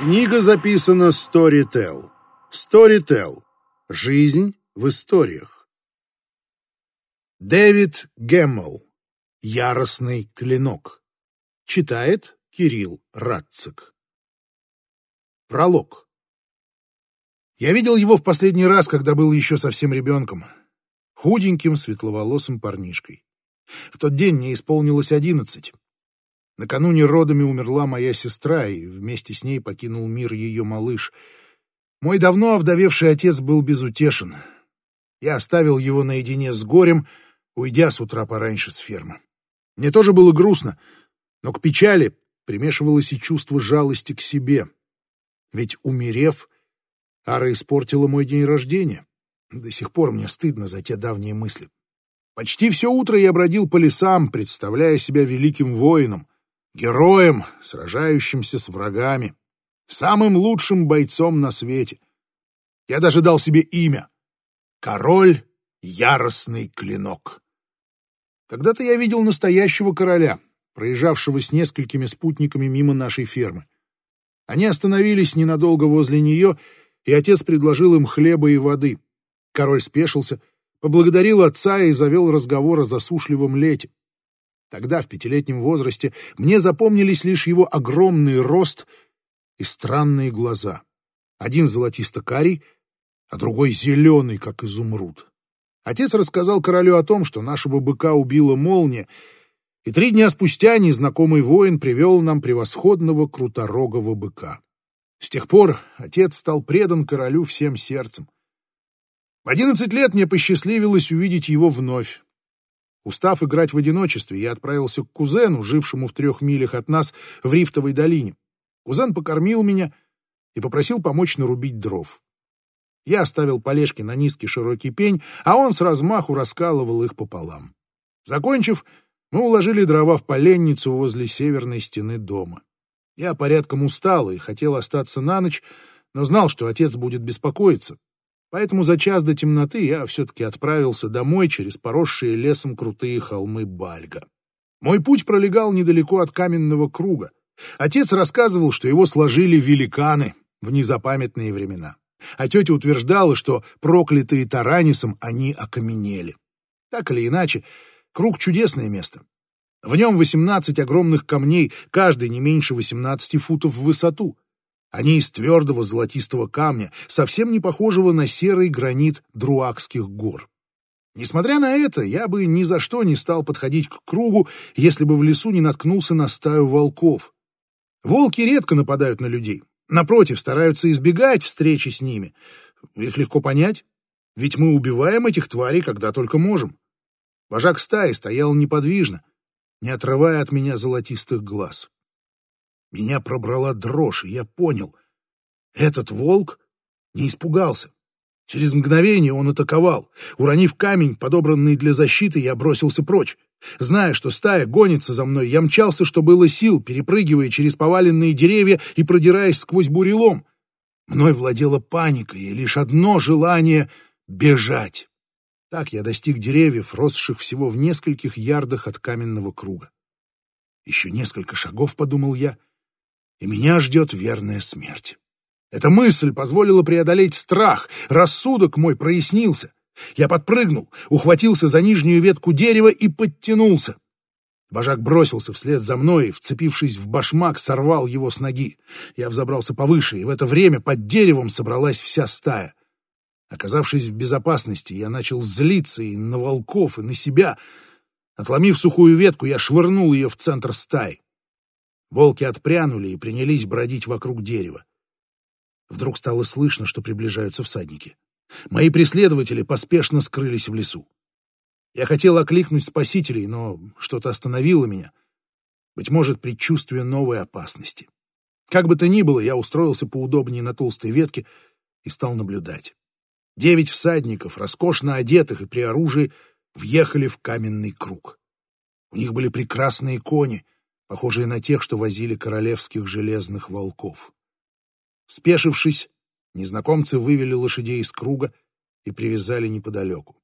Книга записана Storytel. Storytel. Жизнь в историях. Дэвид Гэммел. Яростный клинок. Читает Кирилл Радцик. Пролог. Я видел его в последний раз, когда был еще совсем ребенком. Худеньким, светловолосым парнишкой. В тот день мне исполнилось одиннадцать. Накануне родами умерла моя сестра, и вместе с ней покинул мир ее малыш. Мой давно овдовевший отец был безутешен. Я оставил его наедине с горем, уйдя с утра пораньше с фермы. Мне тоже было грустно, но к печали примешивалось и чувство жалости к себе. Ведь, умерев, Ара испортила мой день рождения. До сих пор мне стыдно за те давние мысли. Почти все утро я бродил по лесам, представляя себя великим воином, героем, сражающимся с врагами, самым лучшим бойцом на свете. Я даже дал себе имя — Король Яростный Клинок. Когда-то я видел настоящего короля, проезжавшего с несколькими спутниками мимо нашей фермы. Они остановились ненадолго возле нее, и отец предложил им хлеба и воды. Король спешился, поблагодарил отца и завел разговор о засушливом лете. Тогда, в пятилетнем возрасте, мне запомнились лишь его огромный рост и странные глаза. Один золотисто-карий, а другой зеленый, как изумруд. Отец рассказал королю о том, что нашего быка убила молния, и три дня спустя незнакомый воин привел нам превосходного круторогого быка. С тех пор отец стал предан королю всем сердцем. В одиннадцать лет мне посчастливилось увидеть его вновь. Устав играть в одиночестве, я отправился к кузену, жившему в трех милях от нас в Рифтовой долине. Кузен покормил меня и попросил помочь нарубить дров. Я оставил полежки на низкий широкий пень, а он с размаху раскалывал их пополам. Закончив, мы уложили дрова в поленницу возле северной стены дома. Я порядком устал и хотел остаться на ночь, но знал, что отец будет беспокоиться, Поэтому за час до темноты я все-таки отправился домой через поросшие лесом крутые холмы Бальга. Мой путь пролегал недалеко от каменного круга. Отец рассказывал, что его сложили великаны в незапамятные времена. А тетя утверждала, что проклятые Таранисом они окаменели. Так или иначе, круг — чудесное место. В нем 18 огромных камней, каждый не меньше 18 футов в высоту. Они из твердого золотистого камня, совсем не похожего на серый гранит Друакских гор. Несмотря на это, я бы ни за что не стал подходить к кругу, если бы в лесу не наткнулся на стаю волков. Волки редко нападают на людей. Напротив, стараются избегать встречи с ними. Их легко понять, ведь мы убиваем этих тварей, когда только можем. Вожак стаи стоял неподвижно, не отрывая от меня золотистых глаз. Меня пробрала дрожь, и я понял. Этот волк не испугался. Через мгновение он атаковал. Уронив камень, подобранный для защиты, я бросился прочь. Зная, что стая гонится за мной, я мчался, что было сил, перепрыгивая через поваленные деревья и продираясь сквозь бурелом. Мной владела паника и лишь одно желание — бежать. Так я достиг деревьев, росших всего в нескольких ярдах от каменного круга. Еще несколько шагов, подумал я — и меня ждет верная смерть. Эта мысль позволила преодолеть страх, рассудок мой прояснился. Я подпрыгнул, ухватился за нижнюю ветку дерева и подтянулся. Вожак бросился вслед за мной и, вцепившись в башмак, сорвал его с ноги. Я взобрался повыше, и в это время под деревом собралась вся стая. Оказавшись в безопасности, я начал злиться и на волков, и на себя. Отломив сухую ветку, я швырнул ее в центр стаи. Волки отпрянули и принялись бродить вокруг дерева. Вдруг стало слышно, что приближаются всадники. Мои преследователи поспешно скрылись в лесу. Я хотел окликнуть спасителей, но что-то остановило меня. Быть может, предчувствие новой опасности. Как бы то ни было, я устроился поудобнее на толстой ветке и стал наблюдать. Девять всадников, роскошно одетых и при оружии, въехали в каменный круг. У них были прекрасные кони — похожие на тех, что возили королевских железных волков. Спешившись, незнакомцы вывели лошадей из круга и привязали неподалеку.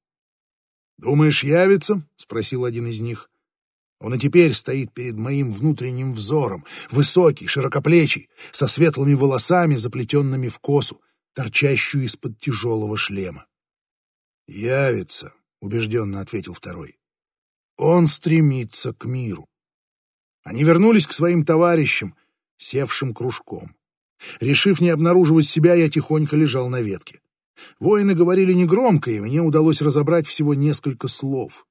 «Думаешь, явится?» — спросил один из них. Он и теперь стоит перед моим внутренним взором, высокий, широкоплечий, со светлыми волосами, заплетенными в косу, торчащую из-под тяжелого шлема. «Явится», — убежденно ответил второй. «Он стремится к миру». Они вернулись к своим товарищам, севшим кружком. Решив не обнаруживать себя, я тихонько лежал на ветке. Воины говорили негромко, и мне удалось разобрать всего несколько слов.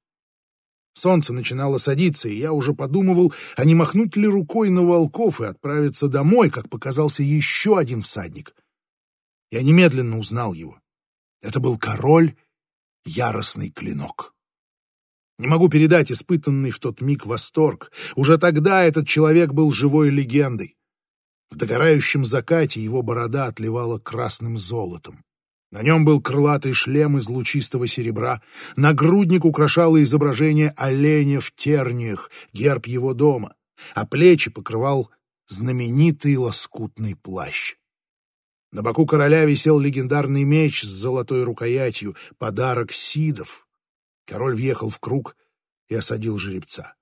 Солнце начинало садиться, и я уже подумывал, а не махнуть ли рукой на волков и отправиться домой, как показался еще один всадник. Я немедленно узнал его. Это был король Яростный Клинок. Не могу передать испытанный в тот миг восторг. Уже тогда этот человек был живой легендой. В догорающем закате его борода отливала красным золотом. На нем был крылатый шлем из лучистого серебра, нагрудник украшало изображение оленя в терниях, герб его дома, а плечи покрывал знаменитый лоскутный плащ. На боку короля висел легендарный меч с золотой рукоятью, подарок Сидов. Король въехал в круг и осадил жеребца.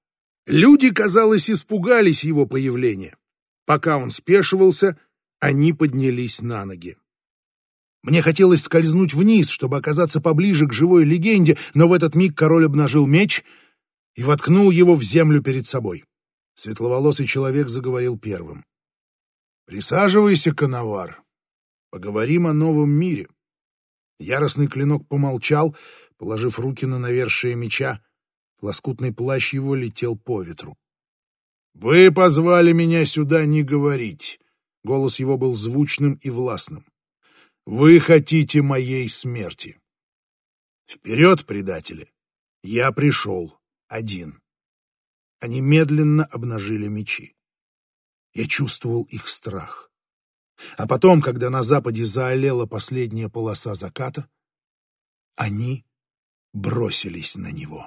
Люди, казалось, испугались его появления. Пока он спешивался, они поднялись на ноги. Мне хотелось скользнуть вниз, чтобы оказаться поближе к живой легенде, но в этот миг король обнажил меч и воткнул его в землю перед собой. Светловолосый человек заговорил первым. «Присаживайся, коновар. Поговорим о новом мире». Яростный клинок помолчал, положив руки на навершие меча. Лоскутный плащ его летел по ветру. «Вы позвали меня сюда не говорить». Голос его был звучным и властным. Вы хотите моей смерти. Вперед, предатели! Я пришел один. Они медленно обнажили мечи. Я чувствовал их страх. А потом, когда на западе заолела последняя полоса заката, они бросились на него.